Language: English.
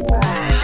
Wow.